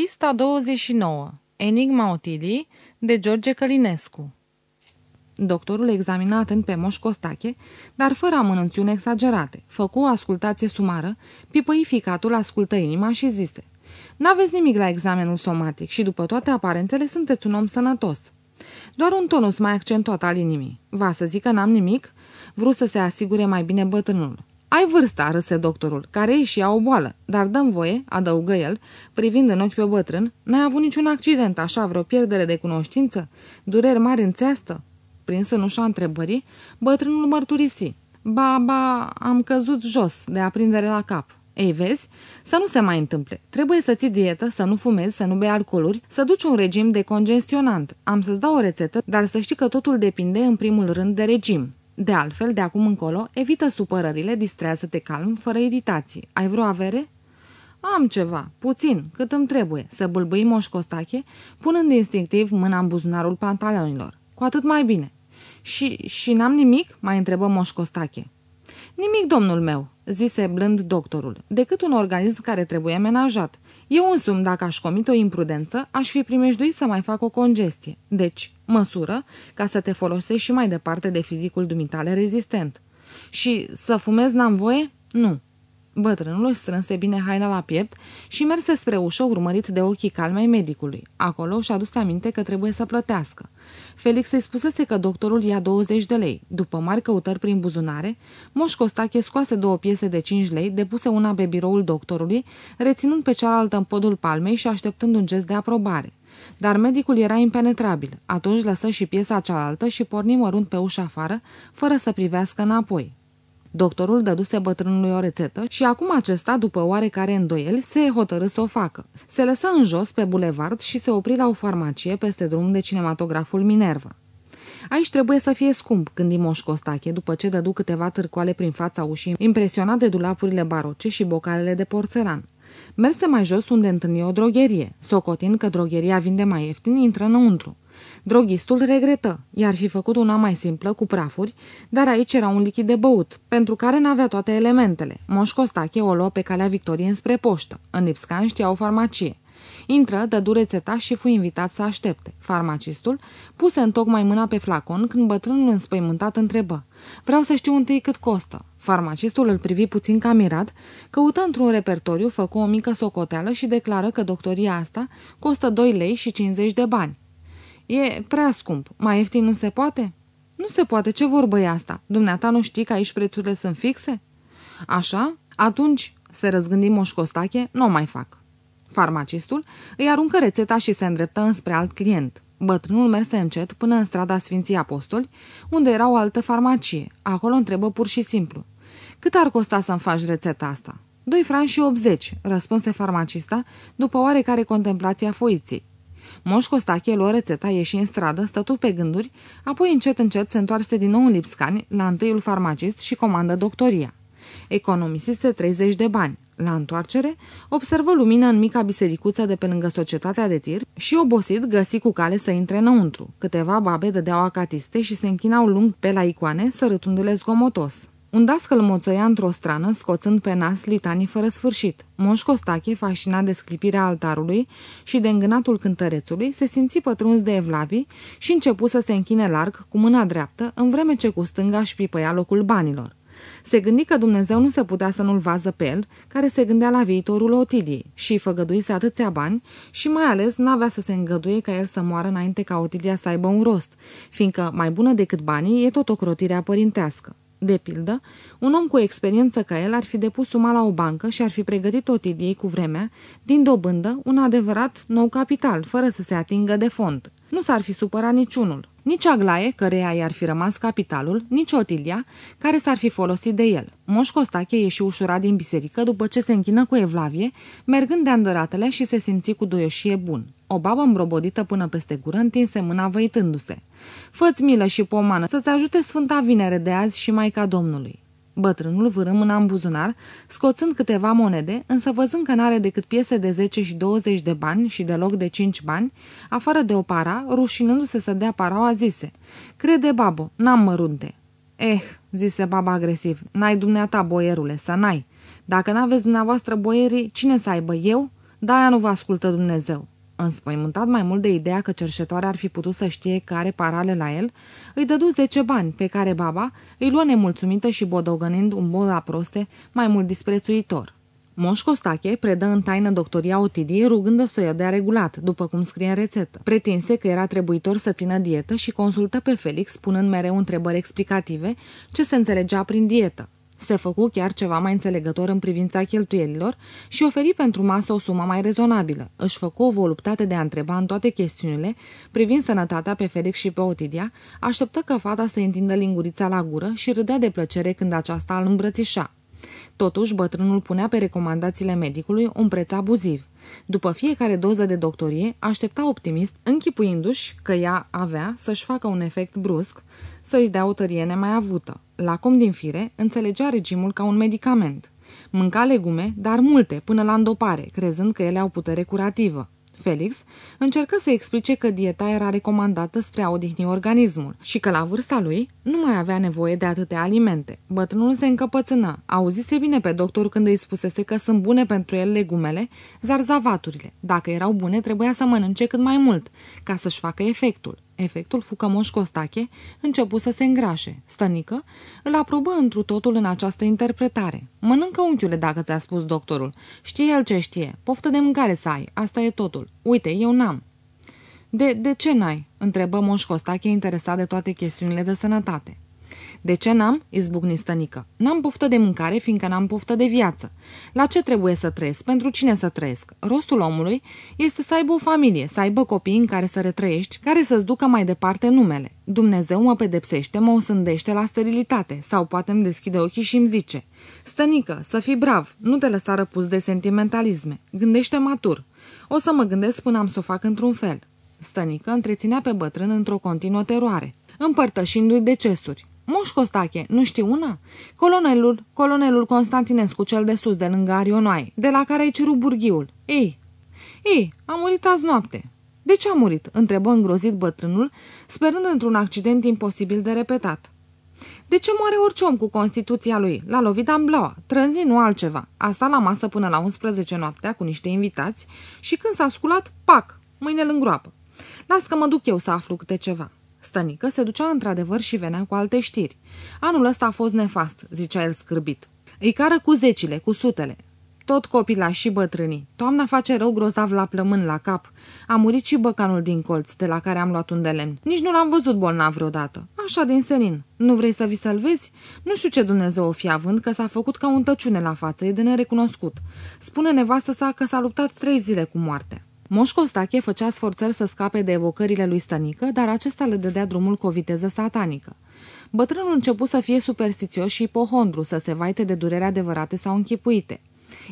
Pista 29. Enigma Otilii de George Călinescu Doctorul examina atent pe Moș Costache, dar fără amănunțiuni exagerate. Făcu o ascultație sumară, pipăi ficatul, ascultă inima și zise N-aveți nimic la examenul somatic și după toate aparențele sunteți un om sănătos. Doar un tonus mai accentuat al inimii. Va să zic că n-am nimic? Vrut să se asigure mai bine bătrânul. Ai vârsta, râse doctorul, care e și ea o boală, dar dăm voie, adăugă el, privind în ochi pe bătrân, n-ai avut niciun accident, așa, vreo pierdere de cunoștință? Dureri mari în țeastă? Prins în ușa întrebării, bătrânul mărturisi. Ba, ba, am căzut jos de aprindere la cap. Ei, vezi? Să nu se mai întâmple. Trebuie să ții dietă, să nu fumezi, să nu bei alcooluri, să duci un regim de congestionant. Am să-ți dau o rețetă, dar să știi că totul depinde în primul rând de regim. De altfel, de acum încolo, evită supărările, distrează-te calm, fără iritații. Ai vreo avere? Am ceva, puțin, cât îmi trebuie, să bâlbâi moș Costache, punând instinctiv mâna în buzunarul pantalonilor. Cu atât mai bine. Și, și n-am nimic? mai întrebă moș Costache. Nimic, domnul meu, zise blând doctorul, decât un organism care trebuie menajat. Eu însumi, dacă aș comit o imprudență, aș fi primejduit să mai fac o congestie. Deci, măsură ca să te folosești și mai departe de fizicul dumitale rezistent. Și să fumez n-am voie? Nu. Bătrânul își strânse bine haina la piept și merse spre ușă urmărit de ochii calmei medicului. Acolo și-a dus aminte că trebuie să plătească. Felix îi spusese că doctorul ia 20 de lei. După mari căutări prin buzunare, Moș Costache scoase două piese de 5 lei, depuse una pe biroul doctorului, reținând pe cealaltă în podul palmei și așteptând un gest de aprobare. Dar medicul era impenetrabil. Atunci lăsă și piesa cealaltă și porni mărunt pe ușa afară, fără să privească înapoi. Doctorul dăduse bătrânului o rețetă și acum acesta, după oarecare îndoieli, se hotărâ să o facă. Se lăsă în jos pe bulevard și se opri la o farmacie peste drum de cinematograful Minerva. Aici trebuie să fie scump, gândi Moș Costache, după ce dădu câteva târcoale prin fața ușii, impresionat de dulapurile baroce și bocalele de porțelan. Merse mai jos unde întâlni o drogherie. Socotind că drogheria vinde mai ieftin, intră înăuntru. Droghistul regretă, i-ar fi făcut una mai simplă, cu prafuri, dar aici era un lichid de băut, pentru care n-avea toate elementele. Moș Costache o luă pe calea Victoriei înspre poștă. În Lipscan știa o farmacie. Intră, dă rețeta și fu invitat să aștepte. Farmacistul puse în tocmai mâna pe flacon când bătrânul înspăimântat întrebă. Vreau să știu întâi cât costă. Farmacistul îl privi puțin ca mirat, căută într-un repertoriu, făcu o mică socoteală și declară că doctoria asta costă 2 lei și 50 de bani. E prea scump. Mai ieftin nu se poate?" Nu se poate. Ce vorbă e asta? Dumneata nu știi că aici prețurile sunt fixe?" Așa? Atunci, se răzgândi Moș Costache, nu o mai fac." Farmacistul îi aruncă rețeta și se îndreptă înspre alt client. Bătrânul merse încet până în strada Sfinții Apostoli, unde era o altă farmacie. Acolo întrebă pur și simplu. Cât ar costa să-mi faci rețeta asta?" Doi franci și 80, răspunse farmacista, după oarecare contemplație a foiței. Moș Costache luă rețeta, ieși în stradă, stătu pe gânduri, apoi încet încet se întoarse din nou în Lipscani, la întâiul farmacist și comandă doctoria. Economisise 30 de bani. La întoarcere, observă lumină în mica bisericuță de pe lângă societatea de tir și, obosit, găsi cu cale să intre înăuntru. Câteva babe dădeau acatiste și se închinau lung pe la icoane, sărătându-le zgomotos. Un dascăl moțăia într-o strană, scoțând pe nas litanii fără sfârșit. Moș Costache, fascinat de sclipirea altarului și de îngânatul cântărețului, se simți pătruns de evlavii și începu să se închine larg cu mâna dreaptă, în vreme ce cu stânga își pipăia locul banilor. Se gândi că Dumnezeu nu se putea să nu-l vază pe el, care se gândea la viitorul Otiliei și îi făgăduise atâția bani și mai ales n-avea să se îngăduie ca el să moară înainte ca Otilia să aibă un rost, fiindcă mai bună decât banii e tot o crotire părintească. De pildă, un om cu experiență ca el ar fi depus suma la o bancă și ar fi pregătit Otiliei cu vremea, din dobândă, un adevărat nou capital, fără să se atingă de fond. Nu s-ar fi supărat niciunul. Nici Aglaie, căreia i-ar fi rămas capitalul, nici Otilia, care s-ar fi folosit de el. Moș Costache ieși ușurat din biserică după ce se închină cu evlavie, mergând de andăratele și se simți cu doioșie bun. O babă îmbrobodită până peste gură întinse mâna văitându-se. Fă-ți milă și pomană să-ți ajute Sfânta Vinere de azi și Maica Domnului. Bătrânul vârâ mâna în buzunar, scoțând câteva monede, însă văzând că n-are decât piese de 10 și 20 de bani și deloc de 5 bani, afară de o para, rușinându-se să dea paraua, zise, Crede, babo, n-am mărunte." Eh," zise baba agresiv, n-ai dumneata, boierule, să n-ai. Dacă n-aveți dumneavoastră boierii, cine să aibă eu?" De-aia nu vă ascultă Dumnezeu. Înspăimântat mai mult de ideea că cerșetoarea ar fi putut să știe că are parale la el, îi dădu zece bani, pe care baba îi luă nemulțumită și bodogănind un bod la proste mai mult disprețuitor. Moș Costache predă în taină doctoria Otidie rugându-o să o dea regulat, după cum scrie în rețetă. Pretinse că era trebuitor să țină dietă și consultă pe Felix, spunând mereu întrebări explicative ce se înțelegea prin dietă. Se făcu chiar ceva mai înțelegător în privința cheltuielilor și oferi pentru masă o sumă mai rezonabilă. Își făcu o voluptate de a întreba în toate chestiunile, privind sănătatea pe Felix și pe Otidia, așteptă că fata să întindă lingurița la gură și râdea de plăcere când aceasta îl îmbrățișa. Totuși, bătrânul punea pe recomandațiile medicului un preț abuziv. După fiecare doză de doctorie, aștepta optimist, închipuindu-și că ea avea să-și facă un efect brusc, să-i dea o tărie nemai avută. La cum din fire, înțelegea regimul ca un medicament. Mânca legume, dar multe, până la îndopare, crezând că ele au putere curativă. Felix încercă să explice că dieta era recomandată spre a odihni organismul și că la vârsta lui nu mai avea nevoie de atâtea alimente. Bătrânul se încăpățână. Auzise bine pe doctor când îi spusese că sunt bune pentru el legumele, zarzavaturile. Dacă erau bune, trebuia să mănânce cât mai mult, ca să-și facă efectul. Efectul fu că Moș Costache începu să se îngrașe. Stănică îl aprobă întru totul în această interpretare. Mănâncă unchiule dacă ți-a spus doctorul. Știe el ce știe. Poftă de mâncare să ai. Asta e totul. Uite, eu n-am. De, de ce n-ai? întrebă Moș Costache interesat de toate chestiunile de sănătate. De ce n-am? izbucni stănică. N-am poftă de mâncare, fiindcă n-am poftă de viață. La ce trebuie să trăiesc? Pentru cine să trăiesc? Rostul omului este să aibă o familie, să aibă copii în care să retrăiești, care să-ți ducă mai departe numele. Dumnezeu mă pedepsește, mă osândește la sterilitate, sau poate îmi deschide ochii și îmi zice Stănică, să fii brav, nu te lăsa răpus de sentimentalisme, gândește matur. O să mă gândesc până am să o fac într-un fel. Stănică întreținea pe bătrân într-o continuă teroare, împărtășindu-i decesuri. Moș Costache, nu știu una? Colonelul, colonelul Constantinescu, cel de sus, de lângă Arionoi, de la care ai cerut burghiul. Ei, ei, a murit azi noapte. De ce a murit? întrebă îngrozit bătrânul, sperând într-un accident imposibil de repetat. De ce moare orice om cu constituția lui? L-a lovit amblaua, trânzi, nu altceva. A stat la masă până la 11 noaptea cu niște invitați și când s-a sculat, pac, mâine îl îngroapă. Las că mă duc eu să aflu câte ceva. Stănică se ducea într-adevăr și venea cu alte știri. Anul ăsta a fost nefast, zicea el scârbit. Îi cară cu zecile, cu sutele. Tot copila și bătrânii. Toamna face rău grozav la plămân, la cap. A murit și băcanul din colț, de la care am luat un de lemn. Nici nu l-am văzut bolnav vreodată. Așa din senin. Nu vrei să vi să-l vezi? Nu știu ce Dumnezeu o fi având, că s-a făcut ca un tăciune la față, e de nerecunoscut. Spune nevastă sa că s-a luptat trei zile cu moartea. Moș Costache făcea sforțări să scape de evocările lui Stănică, dar acesta le dădea drumul cu o viteză satanică. Bătrânul început să fie superstițios și ipohondru, să se vaite de durere adevărate sau închipuite.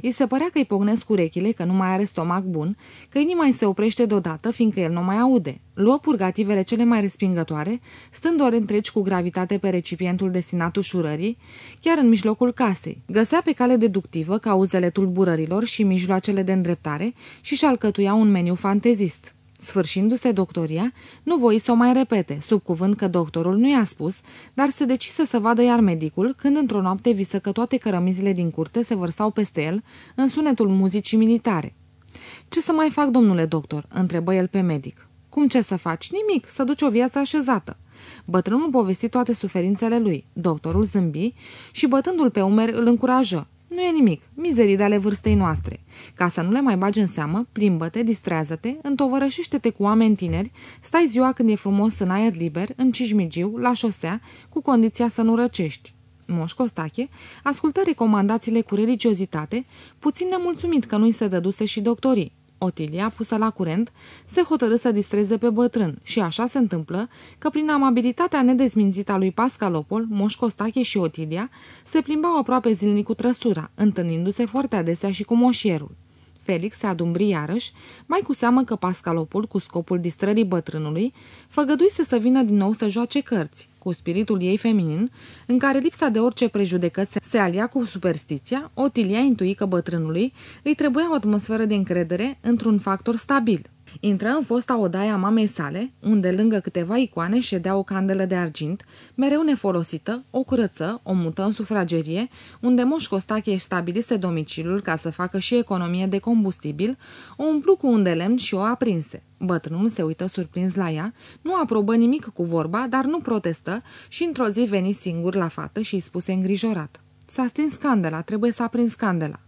Îi se părea că îi pognesc urechile, că nu mai are stomac bun, că inima îi se oprește deodată, fiindcă el nu mai aude. Luă purgativele cele mai respingătoare, stând ori întregi cu gravitate pe recipientul destinat ușurării, chiar în mijlocul casei. Găsea pe cale deductivă cauzele tulburărilor și mijloacele de îndreptare și și alcătuia un meniu fantezist. Sfârșindu-se doctoria, nu voi să o mai repete, sub cuvânt că doctorul nu i-a spus, dar se decise să vadă iar medicul, când într-o noapte visă că toate cărămizile din curte se vărsau peste el în sunetul muzicii militare. Ce să mai fac, domnule doctor?" întrebă el pe medic. Cum ce să faci? Nimic, să duci o viață așezată." Bătrânul povesti toate suferințele lui. Doctorul zâmbi și, bătându-l pe umeri, îl încurajă. Nu e nimic, mizerii de ale vârstei noastre. Ca să nu le mai bagi în seamă, plimbă-te, distrează-te, întovărășește-te cu oameni tineri, stai ziua când e frumos în aer liber, în Cijmigiu, la șosea, cu condiția să nu răcești. Moș Costache ascultă recomandațiile cu religiozitate, puțin nemulțumit că nu-i se dăduse și doctorii. Otilia, pusă la curent, se hotărâ să distreze pe bătrân și așa se întâmplă că prin amabilitatea nedezmințită a lui Pascalopol, Moș Costache și Otilia se plimbau aproape zilnic cu trăsura, întâlnindu-se foarte adesea și cu moșierul. Felix se adumbri iarăși, mai cu seamă că Pascalopol, cu scopul distrării bătrânului, făgăduise să vină din nou să joace cărți cu spiritul ei feminin, în care lipsa de orice prejudecăți se alia cu superstiția, Otilia intui că bătrânului îi trebuia o atmosferă de încredere într-un factor stabil. Intră în fosta odaie a mamei sale, unde lângă câteva icoane ședea o candelă de argint, mereu nefolosită, o curăță, o mută în sufragerie, unde Moș Costache își stabilise domiciliul ca să facă și economie de combustibil, o umplu cu un de lemn și o aprinse. Bătrânul se uită surprins la ea, nu aprobă nimic cu vorba, dar nu protestă și într-o zi veni singur la fată și îi spuse îngrijorat. S-a stins candela, trebuie să aprins candela.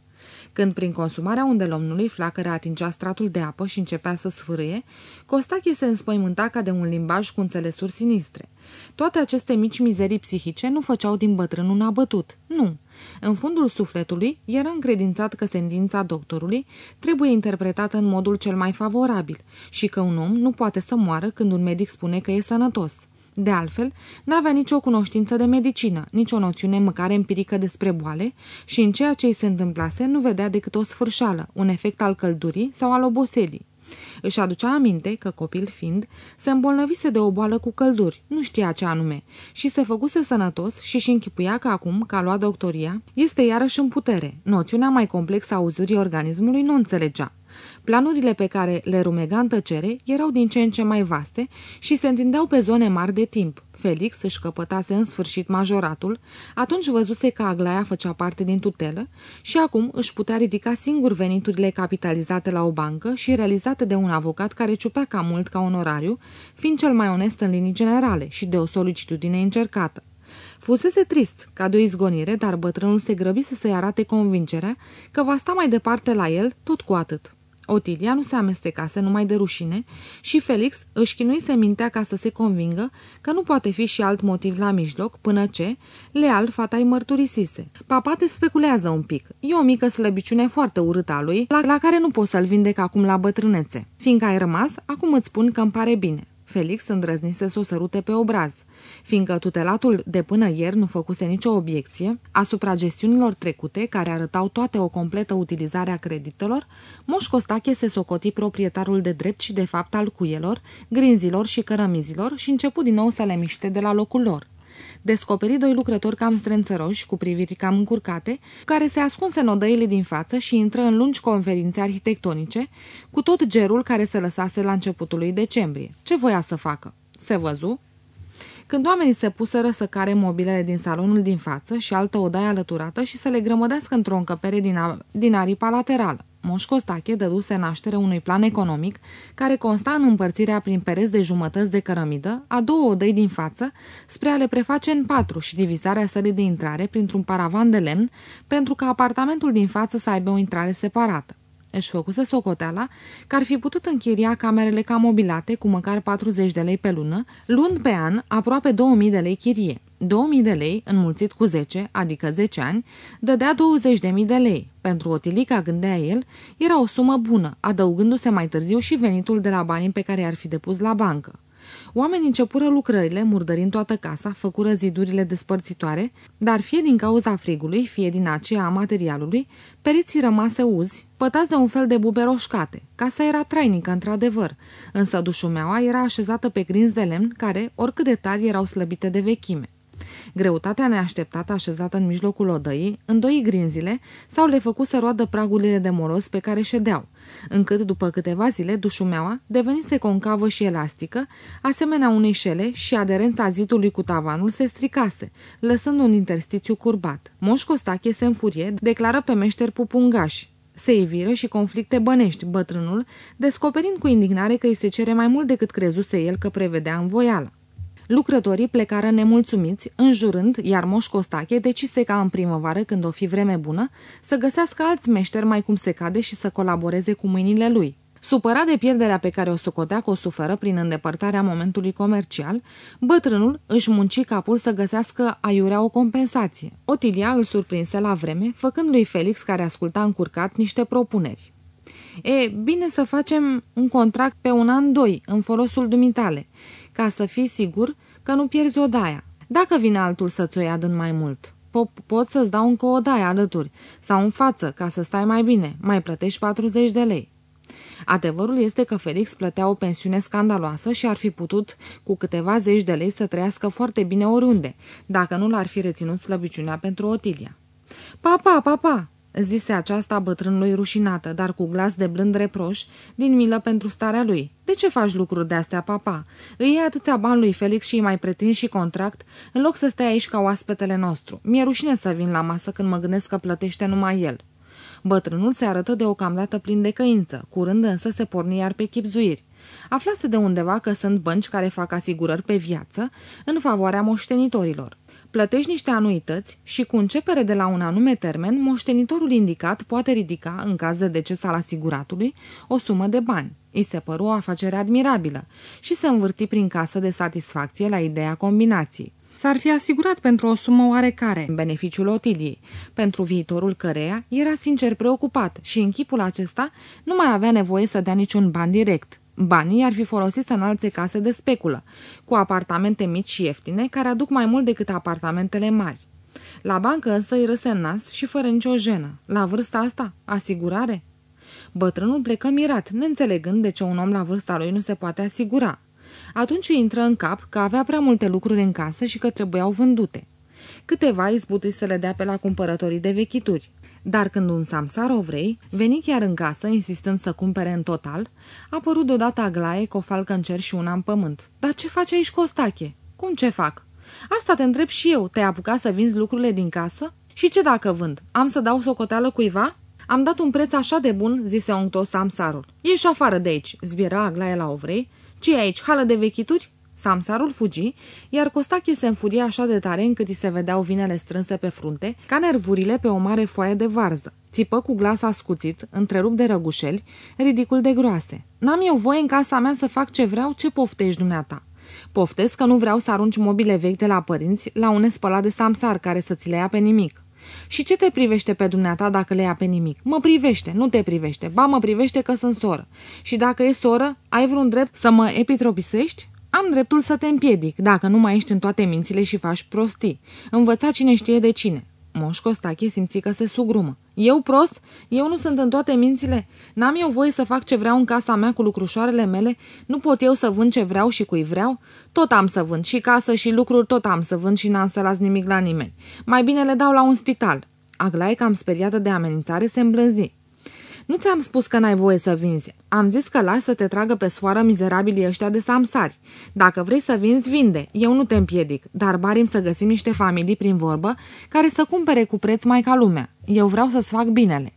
Când prin consumarea undelomnului flacăra atingea stratul de apă și începea să sfârâie, Costache se înspăimânta ca de un limbaj cu înțelesuri sinistre. Toate aceste mici mizerii psihice nu făceau din bătrân un abătut. Nu. În fundul sufletului era încredințat că sentința doctorului trebuie interpretată în modul cel mai favorabil și că un om nu poate să moară când un medic spune că e sănătos. De altfel, n-avea nicio cunoștință de medicină, nicio noțiune măcar empirică despre boale și în ceea ce îi se întâmplase nu vedea decât o sfârșală, un efect al căldurii sau al oboselii. Își aducea aminte că, copil fiind, se îmbolnăvise de o boală cu călduri, nu știa ce anume, și se făcuse sănătos și și închipuia că acum, că a luat doctoria, este iarăși în putere. Noțiunea mai complexă a uzurii organismului nu înțelegea. Planurile pe care le rumega în tăcere erau din ce în ce mai vaste și se întindeau pe zone mari de timp. Felix își căpătase în sfârșit majoratul, atunci văzuse că Aglaia făcea parte din tutelă și acum își putea ridica singur veniturile capitalizate la o bancă și realizate de un avocat care ciupea cam mult ca onorariu, fiind cel mai onest în linii generale și de o solicitudine încercată. Fusese trist, ca de o izgonire, dar bătrânul se grăbise să-i arate convingerea că va sta mai departe la el tot cu atât. Otilia nu se amestecase numai de rușine și Felix își chinuise mintea ca să se convingă că nu poate fi și alt motiv la mijloc până ce, leal, fata îi mărturisise. Papa te speculează un pic. E o mică slăbiciune foarte urâtă a lui, la, la care nu pot să-l vindec acum la bătrânețe. Fiindcă ai rămas, acum îți spun că îmi pare bine. Felix îndrăznise să o sărute pe obraz. Fiindcă tutelatul de până ieri nu făcuse nicio obiecție asupra gestiunilor trecute, care arătau toate o completă utilizare a creditelor, Moș Costache se socoti proprietarul de drept și de fapt al cuielor, grinzilor și cărămizilor și început din nou să le miște de la locul lor descoperi doi lucrători cam strânțăroși, cu priviri cam încurcate, care se ascunse în odăile din față și intră în lungi conferințe arhitectonice, cu tot gerul care se lăsase la începutul lui decembrie. Ce voia să facă? Se văzu? Când oamenii se puseră să care mobilele din salonul din față și altă odaie alăturată și să le grămădească într-o încăpere din, din aripa laterală. Moș Costache dăduse naștere unui plan economic care consta în împărțirea prin pereți de jumătăți de cărămidă a două odăi din față spre a le preface în patru și divizarea sălii de intrare printr-un paravan de lemn pentru ca apartamentul din față să aibă o intrare separată. Își făcuse socoteala că ar fi putut închiria camerele ca mobilate cu măcar 40 de lei pe lună, luând pe an aproape 2000 de lei chirie. 2000 de lei, înmulțit cu 10, adică 10 ani, dădea 20.000 de lei. Pentru o tilica, gândea el, era o sumă bună, adăugându-se mai târziu și venitul de la banii pe care i-ar fi depus la bancă. Oamenii începură lucrările, murdărind toată casa, făcură zidurile despărțitoare, dar fie din cauza frigului, fie din aceea a materialului, pereții rămase uzi, pătați de un fel de bube roșcate. Casa era trainică, într-adevăr, însă dușumeaua era așezată pe grinzi de lemn care, oricât de tari, erau slăbite de vechime. Greutatea neașteptată așezată în mijlocul odăii, îndoi grinzile sau le făcu să roadă pragurile de molos pe care ședeau, încât după câteva zile dușumeaua devenise concavă și elastică, asemenea unei șele și aderența zidului cu tavanul se stricase, lăsând un interstițiu curbat. Moș Costache se înfurie, declară pe meșter pupungași, se eviră și conflicte bănești, bătrânul, descoperind cu indignare că îi se cere mai mult decât crezuse el că prevedea în voială. Lucrătorii plecară nemulțumiți, înjurând, iar Moș Costache decise ca în primăvară, când o fi vreme bună, să găsească alți meșteri mai cum se cade și să colaboreze cu mâinile lui. Supărat de pierderea pe care o socotea că o suferă prin îndepărtarea momentului comercial, bătrânul își munci capul să găsească aiurea o compensație. Otilia îl surprinse la vreme, făcând lui Felix, care asculta încurcat, niște propuneri. E, bine să facem un contract pe un an, doi, în folosul dumitale ca să fii sigur că nu pierzi odaia. Dacă vine altul să-ți o ia din mai mult, po- pot să-ți dau încă o daie alături sau în față ca să stai mai bine, mai plătești 40 de lei. Adevărul este că Felix plătea o pensiune scandaloasă și ar fi putut cu câteva zeci de lei să trăiască foarte bine oriunde, dacă nu l-ar fi reținut slăbiciunea pentru Otilia. Papa, papa, zise aceasta bătrânului rușinată, dar cu glas de blând reproș, din milă pentru starea lui. De ce faci lucruri de-astea, papa? Îi iei atâția bani lui Felix și îi mai pretinzi și contract, în loc să stai aici ca oaspetele nostru. Mi-e rușine să vin la masă când mă gândesc că plătește numai el. Bătrânul se arătă deocamdată plin de căință, curând însă se porni iar pe chipzuiri. Aflase de undeva că sunt bănci care fac asigurări pe viață în favoarea moștenitorilor. Plătești niște anuități și cu începere de la un anume termen, moștenitorul indicat poate ridica, în caz de deces al asiguratului, o sumă de bani. Îi se păru o afacere admirabilă și se învârti prin casă de satisfacție la ideea combinației. S-ar fi asigurat pentru o sumă oarecare, în beneficiul Otiliei, pentru viitorul căreia era sincer preocupat și în chipul acesta nu mai avea nevoie să dea niciun ban direct. Banii ar fi folosit să înalțe case de speculă, cu apartamente mici și ieftine, care aduc mai mult decât apartamentele mari. La bancă însă îi râse în nas și fără nicio jenă. La vârsta asta? Asigurare? Bătrânul plecă mirat, neînțelegând de ce un om la vârsta lui nu se poate asigura. Atunci îi intră în cap că avea prea multe lucruri în casă și că trebuiau vândute. Câteva izbuti să le dea pe la cumpărătorii de vechituri. Dar când un samsar ovrei veni chiar în casă, insistând să cumpere în total, a apărut deodată Aglaie cu o falcă în cer și una în pământ. Dar ce faci aici, Costache? Cum ce fac? Asta te întreb și eu. Te-ai apucat să vinzi lucrurile din casă? Și ce dacă vând? Am să dau socoteală cuiva? Am dat un preț așa de bun, zise oncto samsarul. Ieși afară de aici, zbiera Aglaie la ovrei. ce e aici, hală de vechituri? Samsarul fugi, iar Costache se înfuria așa de tare încât îi se vedeau vinele strânse pe frunte, ca nervurile pe o mare foaie de varză. Țipă cu glas ascuțit, întrerupt de răgușeli, ridicul de groase. N-am eu voie în casa mea să fac ce vreau, ce poftești dumneata? Poftesc că nu vreau să arunci mobile vechi de la părinți la un spălat de samsar care să ți le ia pe nimic. Și ce te privește pe dumneata dacă le ia pe nimic? Mă privește, nu te privește, ba mă privește că sunt soră. Și dacă e soră, ai vreun drept să mă epitropisești? Am dreptul să te împiedic, dacă nu mai ești în toate mințile și faci prostii. Învăța cine știe de cine. Moș Costache simți că se sugrumă. Eu prost? Eu nu sunt în toate mințile? N-am eu voie să fac ce vreau în casa mea cu lucrușoarele mele? Nu pot eu să vând ce vreau și cui vreau? Tot am să vând, și casă și lucruri tot am să vând și n-am să las nimic la nimeni. Mai bine le dau la un spital. Aglaie, cam speriată de amenințare, se îmblânzi. Nu ți-am spus că n-ai voie să vinzi. Am zis că lași să te tragă pe soară mizerabilii ăștia de samsari. Dacă vrei să vinzi, vinde. Eu nu te împiedic, dar barim să găsim niște familii prin vorbă care să cumpere cu preț mai ca lumea. Eu vreau să-ți fac binele.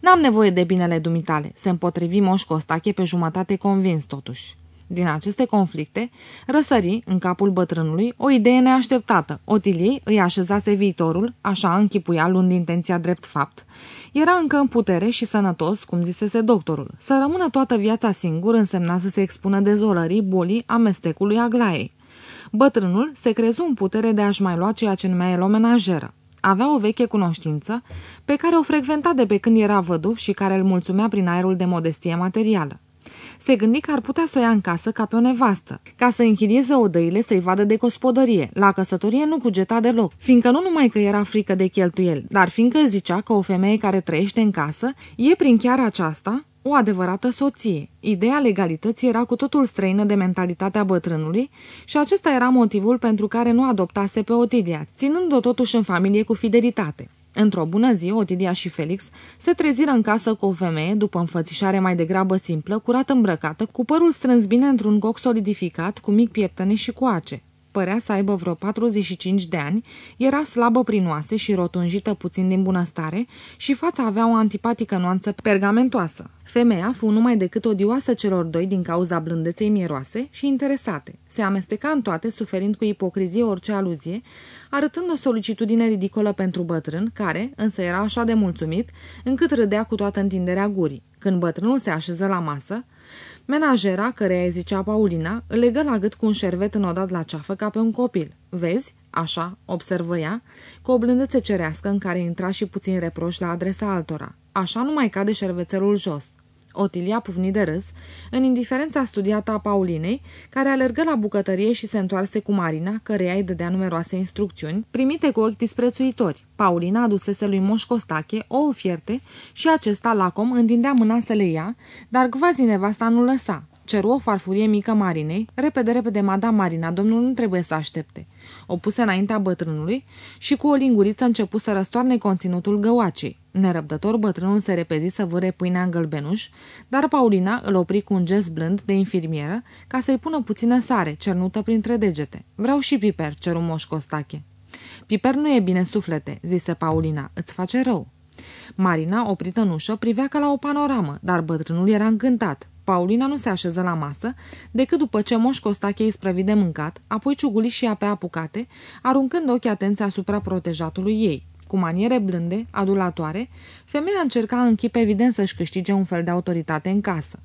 N-am nevoie de binele dumitale, se împotrivi Moș Costache pe jumătate convins totuși. Din aceste conflicte, răsări în capul bătrânului o idee neașteptată. Otiliei îi așezase viitorul, așa închipuia luând intenția drept fapt, era încă în putere și sănătos, cum zisese doctorul. Să rămână toată viața singur însemna să se expună dezolării, bolii, amestecului Aglaiei. Bătrânul se crezu în putere de a-și mai lua ceea ce numea el o menajeră. Avea o veche cunoștință pe care o frecventa de pe când era văduv și care îl mulțumea prin aerul de modestie materială se gândi că ar putea să o ia în casă ca pe o nevastă, ca să închirieze odăile să-i vadă de gospodărie. La căsătorie nu cugeta deloc, fiindcă nu numai că era frică de cheltuieli, dar fiindcă zicea că o femeie care trăiește în casă e prin chiar aceasta o adevărată soție. Ideea legalității era cu totul străină de mentalitatea bătrânului și acesta era motivul pentru care nu adoptase pe Otilia, ținând-o totuși în familie cu fidelitate. Într-o bună zi, Otilia și Felix se treziră în casă cu o femeie, după înfățișare mai degrabă simplă, curat îmbrăcată, cu părul strâns bine într-un goc solidificat, cu mic pieptăne și cu ace. Părea să aibă vreo 45 de ani, era slabă prin oase și rotunjită puțin din bunăstare și fața avea o antipatică nuanță pergamentoasă. Femeia fu numai decât odioasă celor doi din cauza blândeței mieroase și interesate. Se amesteca în toate, suferind cu ipocrizie orice aluzie, arătând o solicitudine ridicolă pentru bătrân, care, însă era așa de mulțumit, încât râdea cu toată întinderea gurii. Când bătrânul se așeză la masă, Menajera, care îi zicea Paulina, îl legă la gât cu un șervet înodat la ceafă ca pe un copil. Vezi? Așa, observă ea, cu o blândețe cerească în care intra și puțin reproș la adresa altora. Așa nu mai cade șervețelul jos. Otilia pufni de râs, în indiferența studiată a Paulinei, care alergă la bucătărie și se întoarse cu Marina, căreia îi dădea numeroase instrucțiuni, primite cu ochi disprețuitori. Paulina adusese lui Moș Costache o ofierte și acesta, lacom, întindea mâna să le ia, dar gvazi nevasta nu lăsa. Ceru o farfurie mică Marinei, repede, repede, madame Marina, domnul nu trebuie să aștepte. O puse înaintea bătrânului și cu o linguriță începu să răstoarne conținutul găoacei. Nerăbdător, bătrânul se repezi să vâre pâinea în gălbenuș, dar Paulina îl opri cu un gest blând de infirmieră ca să-i pună puțină sare, cernută printre degete. Vreau și piper, ceru Moș Costache. Piper nu e bine suflete, zise Paulina, îți face rău. Marina, oprită în ușă, privea ca la o panoramă, dar bătrânul era încântat. Paulina nu se așeză la masă, decât după ce Moș Costache îi sprăvi de mâncat, apoi ciuguli și ea pe apucate, aruncând ochii atenți asupra protejatului ei. Cu maniere blânde, adulatoare, femeia încerca în chip evident să-și câștige un fel de autoritate în casă.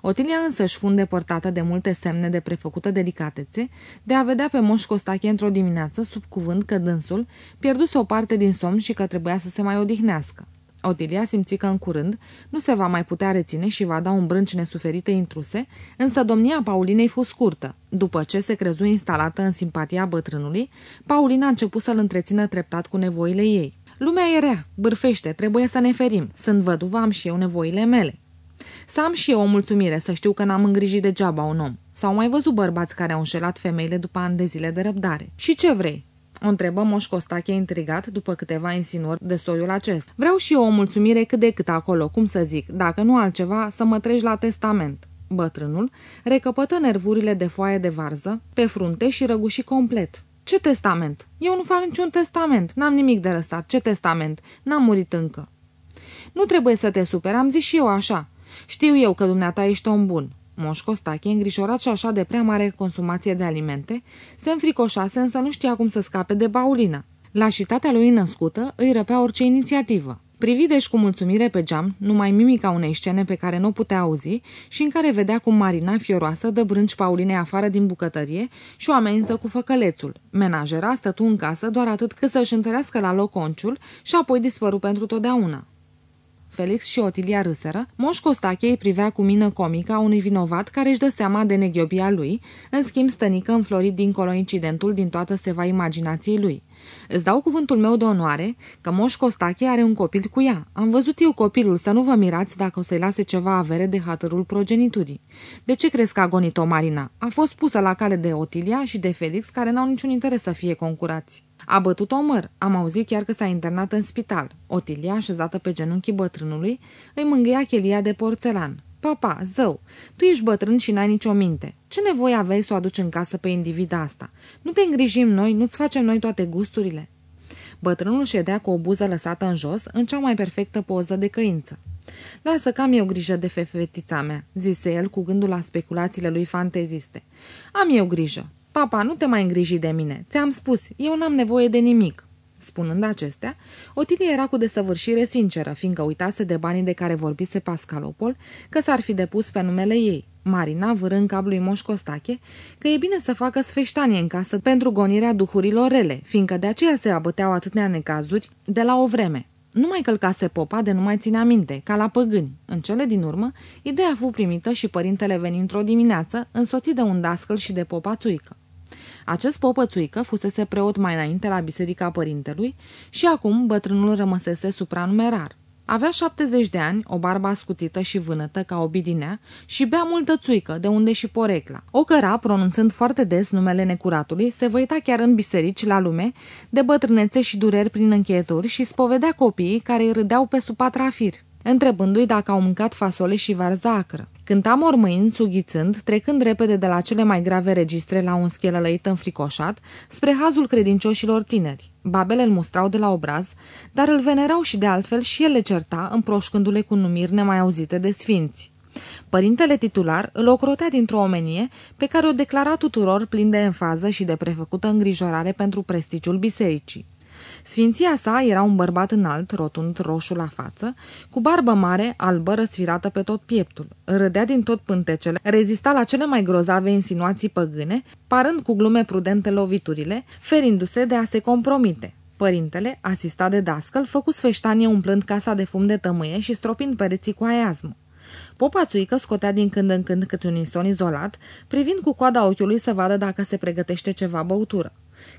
Otilia însă își fu îndepărtată de multe semne de prefăcută delicatețe, de a vedea pe Moș Costache într-o dimineață, sub cuvânt că dânsul pierduse o parte din somn și că trebuia să se mai odihnească. Otilia simți că în curând nu se va mai putea reține și va da un brânci nesuferite intruse, însă domnia Paulinei fu scurtă. După ce se crezu instalată în simpatia bătrânului, Paulina a început să-l întrețină treptat cu nevoile ei. Lumea e rea, bârfește, trebuie să ne ferim. Sunt văduvă, am și eu nevoile mele. Să am și eu o mulțumire să știu că n-am îngrijit degeaba un om. S-au mai văzut bărbați care au înșelat femeile după ani de zile de răbdare. Și ce vrei? O întrebă Moș Costache intrigat după câteva insinuări de soiul acest. Vreau și eu o mulțumire cât de cât acolo, cum să zic, dacă nu altceva, să mă treci la testament. Bătrânul recăpătă nervurile de foaie de varză pe frunte și răguși complet. Ce testament? Eu nu fac niciun testament, n-am nimic de răstat. Ce testament? N-am murit încă. Nu trebuie să te superi, am zis și eu așa. Știu eu că dumneata ești om bun. Moș Costache, îngrijorat și așa de prea mare consumație de alimente, se înfricoșase, însă nu știa cum să scape de Paulina. Lașitatea lui născută îi răpea orice inițiativă. Privi deci cu mulțumire pe geam, numai mimica unei scene pe care nu putea auzi și în care vedea cum Marina fioroasă dă brânci Paulinei afară din bucătărie și o amenință cu făcălețul. Menajera stătu în casă doar atât cât să-și întărească la loc conciul și apoi dispăru pentru totdeauna. Felix și Otilia râseră, Moș Costache îi privea cu mină comică a unui vinovat care își dă seama de neghiobia lui, în schimb stănică înflorit dincolo incidentul din toată seva imaginației lui. Îți dau cuvântul meu de onoare că Moș Costache are un copil cu ea. Am văzut eu copilul, să nu vă mirați dacă o să-i lase ceva avere de hatărul progeniturii. De ce crezi că a gonit-o Marina? A fost pusă la cale de Otilia și de Felix, care n-au niciun interes să fie concurați. A bătut Omăr. Am auzit chiar că s-a internat în spital. Otilia, așezată pe genunchii bătrânului, îi mângâia chelia de porțelan. Papa, zău, tu ești bătrân și n-ai nicio minte. Ce nevoie aveai să o aduci în casă pe individa asta? Nu te îngrijim noi, nu-ți facem noi toate gusturile?" Bătrânul ședea cu o buză lăsată în jos, în cea mai perfectă poză de căință. Lasă că am eu grijă de fefetița mea," zise el cu gândul la speculațiile lui fanteziste. Am eu grijă. Papa, nu te mai îngriji de mine. Ți-am spus, eu n-am nevoie de nimic." Spunând acestea, Otilie era cu desăvârșire sinceră, fiindcă uitase de banii de care vorbise Pascalopol, că s-ar fi depus pe numele ei. Marina, vârând cablului Moș Costache, că e bine să facă sfeștanie în casă pentru gonirea duhurilor rele, fiindcă de aceea se abăteau atâtea necazuri de la o vreme. Nu mai călcase popa de nu mai ține minte, ca la păgâni. În cele din urmă, ideea fu primită și părintele veni într-o dimineață, însoțit de un dascăl și de popa țuică. Acest popățuică fusese preot mai înainte la biserica părintelui și acum bătrânul rămăsese supranumerar. Avea 70 de ani, o barbă ascuțită și vânătă ca o bidinea și bea multă țuică, de unde și porecla. O căra, pronunțând foarte des numele necuratului, se văita chiar în biserici la lume, de bătrânețe și dureri prin încheieturi și spovedea copiii care îi râdeau pe supatrafir întrebându-i dacă au mâncat fasole și varză acră. Cânta mormâind, sughițând, trecând repede de la cele mai grave registre la un schelălăit înfricoșat, spre hazul credincioșilor tineri. Babele îl mustrau de la obraz, dar îl venerau și de altfel și el le certa, împroșcându-le cu numiri nemai auzite de sfinți. Părintele titular îl ocrotea dintr-o omenie pe care o declara tuturor plin de enfază și de prefăcută îngrijorare pentru prestigiul bisericii. Sfinția sa era un bărbat înalt, rotund, roșu la față, cu barbă mare, albă, răsfirată pe tot pieptul. Râdea din tot pântecele, rezista la cele mai grozave insinuații păgâne, parând cu glume prudente loviturile, ferindu-se de a se compromite. Părintele, asistat de dascăl, făcu sfeștanie umplând casa de fum de tămâie și stropind pereții cu aiazmă. Popa țuică scotea din când în când câte un inson izolat, privind cu coada ochiului să vadă dacă se pregătește ceva băutură.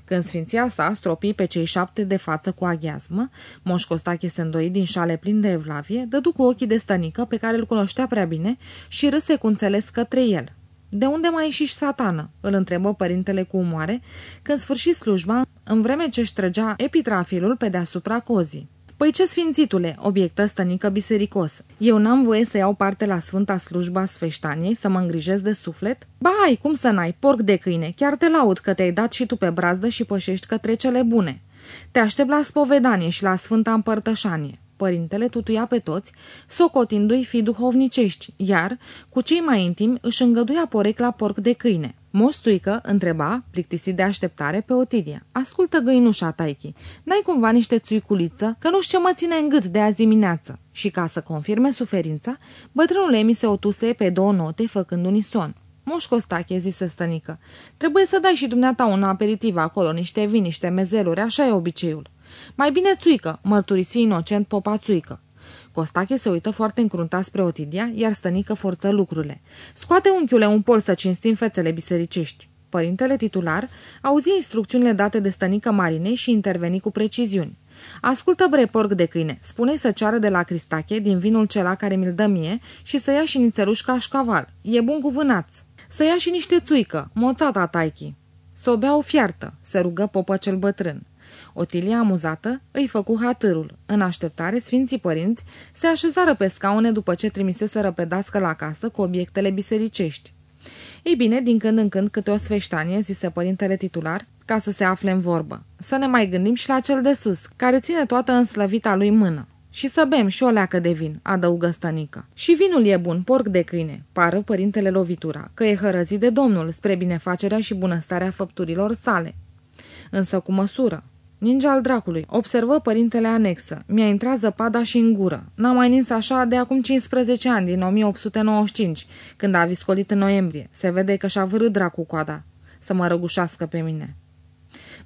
Când sfinția sa stropi pe cei șapte de față cu aghiazmă, Moș Costache se îndoi din șale plin de evlavie, dădu cu ochii de stănică pe care îl cunoștea prea bine și râse cu înțeles către el. De unde mai ieși și satană?" îl întrebă părintele cu umoare, când sfârși slujba, în vreme ce își ștrăgea epitrafilul pe deasupra cozii. Păi ce sfințitule, obiectă stănică bisericos. Eu n-am voie să iau parte la sfânta slujba sfeștaniei, să mă îngrijesc de suflet? Ba ai, cum să n-ai, porc de câine, chiar te laud că te-ai dat și tu pe brazdă și pășești către cele bune. Te aștept la spovedanie și la sfânta împărtășanie. Părintele tutuia pe toți, socotindu-i fi duhovnicești, iar, cu cei mai intimi, își îngăduia porecla porc de câine. Moștuică întreba, plictisit de așteptare, pe Otilia. Ascultă găinușa, taichi, n-ai cumva niște țuiculiță? Că nu știu ce mă ține în gât de azi dimineață. Și ca să confirme suferința, bătrânul emise o tuse pe două note, făcând unison. Moș Costache, zise stănică, trebuie să dai și dumneata un aperitiv acolo, niște vin, niște mezeluri, așa e obiceiul. Mai bine țuică, mărturisi inocent popa țuică. Costache se uită foarte încruntat spre Otidia, iar stănică forță lucrurile. Scoate unchiule un pol să cinstim fețele bisericești. Părintele titular auzi instrucțiunile date de stănică Marinei și interveni cu preciziuni. Ascultă bre porc de câine, spune să ceară de la Cristache din vinul cela care mi-l dă mie și să ia și nițeluș cașcaval. E bun cu vânaț. Să ia și niște țuică, moțata taichi. Să o bea o fiartă, se rugă popă cel bătrân. Otilia, amuzată, îi făcu hatârul. În așteptare, sfinții părinți se așezară pe scaune după ce trimiseseră pe dască la casă cu obiectele bisericești. Ei bine, din când în când câte o sfeștanie, zise părintele titular, ca să se afle în vorbă. Să ne mai gândim și la cel de sus, care ține toată înslăvita lui mână. Și să bem și o leacă de vin, adăugă stănică. Și vinul e bun, porc de câine, pară părintele lovitura, că e hărăzit de domnul spre binefacerea și bunăstarea făpturilor sale. Însă cu măsură, Ninja al dracului, observă părintele anexă. Mi-a intrat zăpada și în gură. N-am mai nins așa de acum 15 ani, din 1895, când a viscolit în noiembrie. Se vede că și-a vărât dracu coada să mă răgușească pe mine.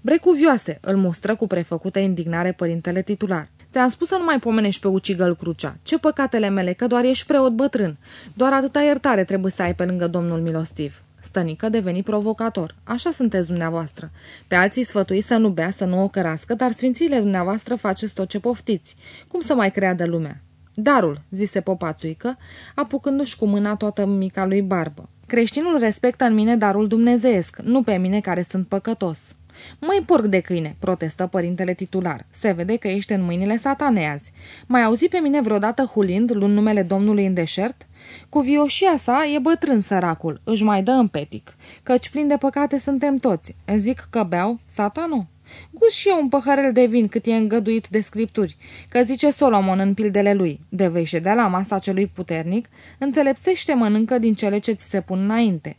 Brecuvioase, îl mustră cu prefăcută indignare părintele titular. Ți-am spus să nu mai pomenești pe ucigăl crucea. Ce păcatele mele, că doar ești preot bătrân. Doar atâta iertare trebuie să ai pe lângă domnul milostiv. Stănică deveni provocator. Așa sunteți dumneavoastră. Pe alții sfătui să nu bea, să nu o cărască, dar sfințiile dumneavoastră faceți tot ce poftiți. Cum să mai creadă lumea? Darul, zise popațuică, apucându-și cu mâna toată mica lui barbă. Creștinul respectă în mine darul dumnezeiesc, nu pe mine care sunt păcătos. Măi porc de câine, protestă părintele titular. Se vede că ești în mâinile satanei azi. Mai auzi pe mine vreodată hulind, luând numele Domnului în deșert? Cu vioșia sa e bătrân săracul, își mai dă în petic, căci plin de păcate suntem toți. Zic că beau, satanu? Gust și eu un păhărel de vin cât e îngăduit de scripturi, că zice Solomon în pildele lui, de vei ședea la masa celui puternic, înțelepsește mănâncă din cele ce ți se pun înainte.